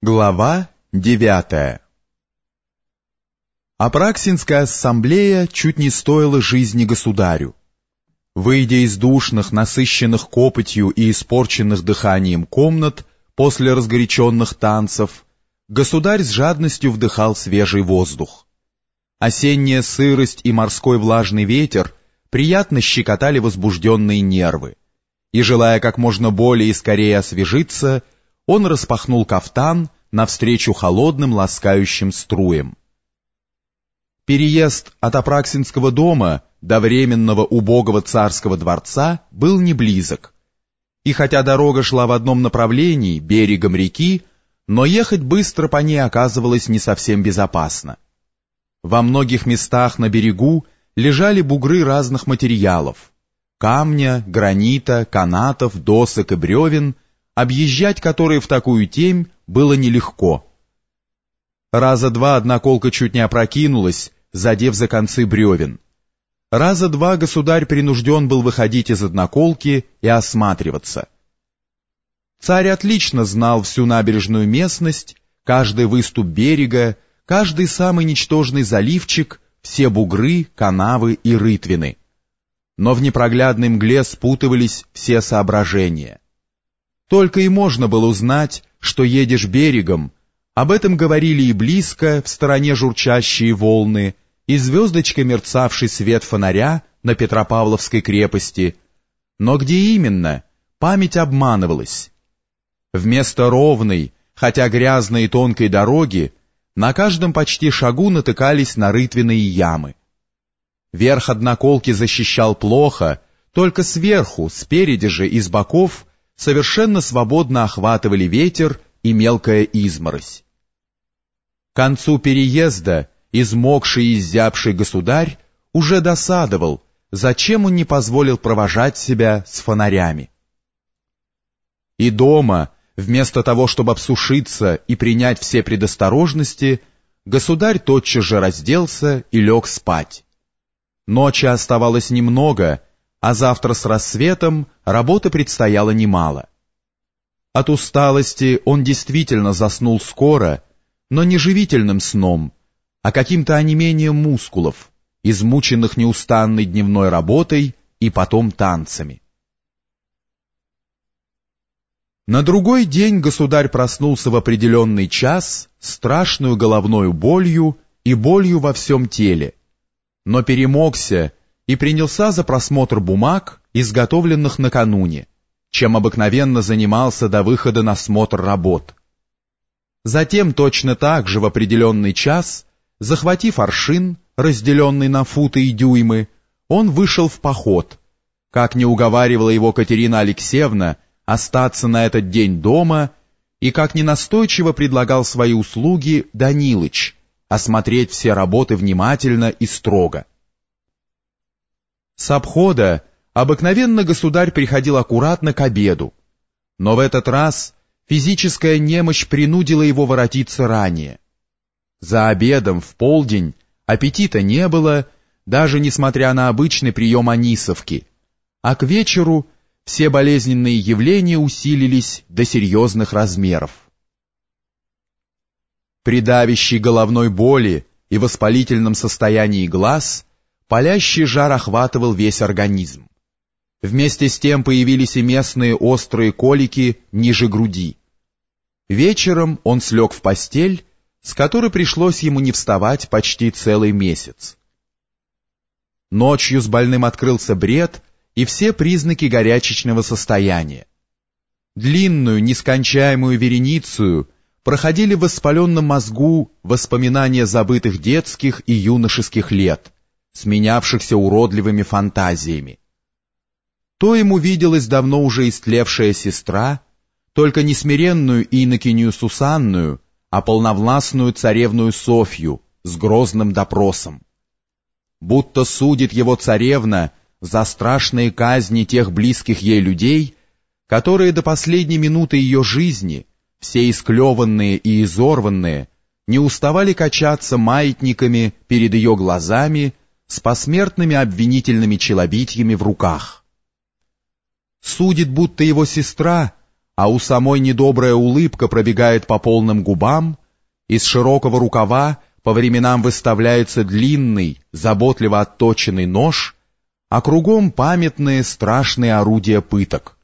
Глава девятая Апраксинская ассамблея чуть не стоила жизни государю. Выйдя из душных, насыщенных копотью и испорченных дыханием комнат после разгоряченных танцев, государь с жадностью вдыхал свежий воздух. Осенняя сырость и морской влажный ветер приятно щекотали возбужденные нервы, и, желая как можно более и скорее освежиться, он распахнул кафтан навстречу холодным ласкающим струям. Переезд от Апраксинского дома до временного убогого царского дворца был не близок. И хотя дорога шла в одном направлении, берегом реки, но ехать быстро по ней оказывалось не совсем безопасно. Во многих местах на берегу лежали бугры разных материалов — камня, гранита, канатов, досок и бревен — объезжать которые в такую темь было нелегко. Раза два одна колка чуть не опрокинулась, задев за концы бревен. Раза два государь принужден был выходить из одноколки и осматриваться. Царь отлично знал всю набережную местность, каждый выступ берега, каждый самый ничтожный заливчик, все бугры, канавы и рытвины. Но в непроглядной мгле спутывались все соображения. Только и можно было узнать, что едешь берегом. Об этом говорили и близко, в стороне журчащие волны, и звездочкой мерцавший свет фонаря на Петропавловской крепости. Но где именно, память обманывалась. Вместо ровной, хотя грязной и тонкой дороги, на каждом почти шагу натыкались на рытвенные ямы. Верх одноколки защищал плохо, только сверху, спереди же и с боков совершенно свободно охватывали ветер и мелкая изморозь. К концу переезда измокший и изябший государь уже досадовал, зачем он не позволил провожать себя с фонарями. И дома, вместо того, чтобы обсушиться и принять все предосторожности, государь тотчас же разделся и лег спать. Ночи оставалось немного, а завтра с рассветом работы предстояло немало. От усталости он действительно заснул скоро, но не живительным сном, а каким-то онемением мускулов, измученных неустанной дневной работой и потом танцами. На другой день государь проснулся в определенный час страшную головной болью и болью во всем теле, но перемогся и принялся за просмотр бумаг, изготовленных накануне, чем обыкновенно занимался до выхода на смотр работ. Затем точно так же в определенный час, захватив аршин, разделенный на футы и дюймы, он вышел в поход, как не уговаривала его Катерина Алексеевна остаться на этот день дома и как не настойчиво предлагал свои услуги Данилыч, осмотреть все работы внимательно и строго. С обхода обыкновенно государь приходил аккуратно к обеду, но в этот раз физическая немощь принудила его воротиться ранее. За обедом в полдень аппетита не было, даже несмотря на обычный прием анисовки, а к вечеру все болезненные явления усилились до серьезных размеров. При давящей головной боли и воспалительном состоянии глаз – Палящий жар охватывал весь организм. Вместе с тем появились и местные острые колики ниже груди. Вечером он слег в постель, с которой пришлось ему не вставать почти целый месяц. Ночью с больным открылся бред и все признаки горячечного состояния. Длинную, нескончаемую вереницу проходили в воспаленном мозгу воспоминания забытых детских и юношеских лет — сменявшихся уродливыми фантазиями. То ему виделась давно уже истлевшая сестра, только не смиренную инокинью Сусанную, а полновластную царевную Софью с грозным допросом. Будто судит его царевна за страшные казни тех близких ей людей, которые до последней минуты ее жизни, все исклеванные и изорванные, не уставали качаться маятниками перед ее глазами с посмертными обвинительными челобитьями в руках. Судит, будто его сестра а у самой недобрая улыбка пробегает по полным губам, из широкого рукава по временам выставляется длинный, заботливо отточенный нож, а кругом памятные страшные орудия пыток.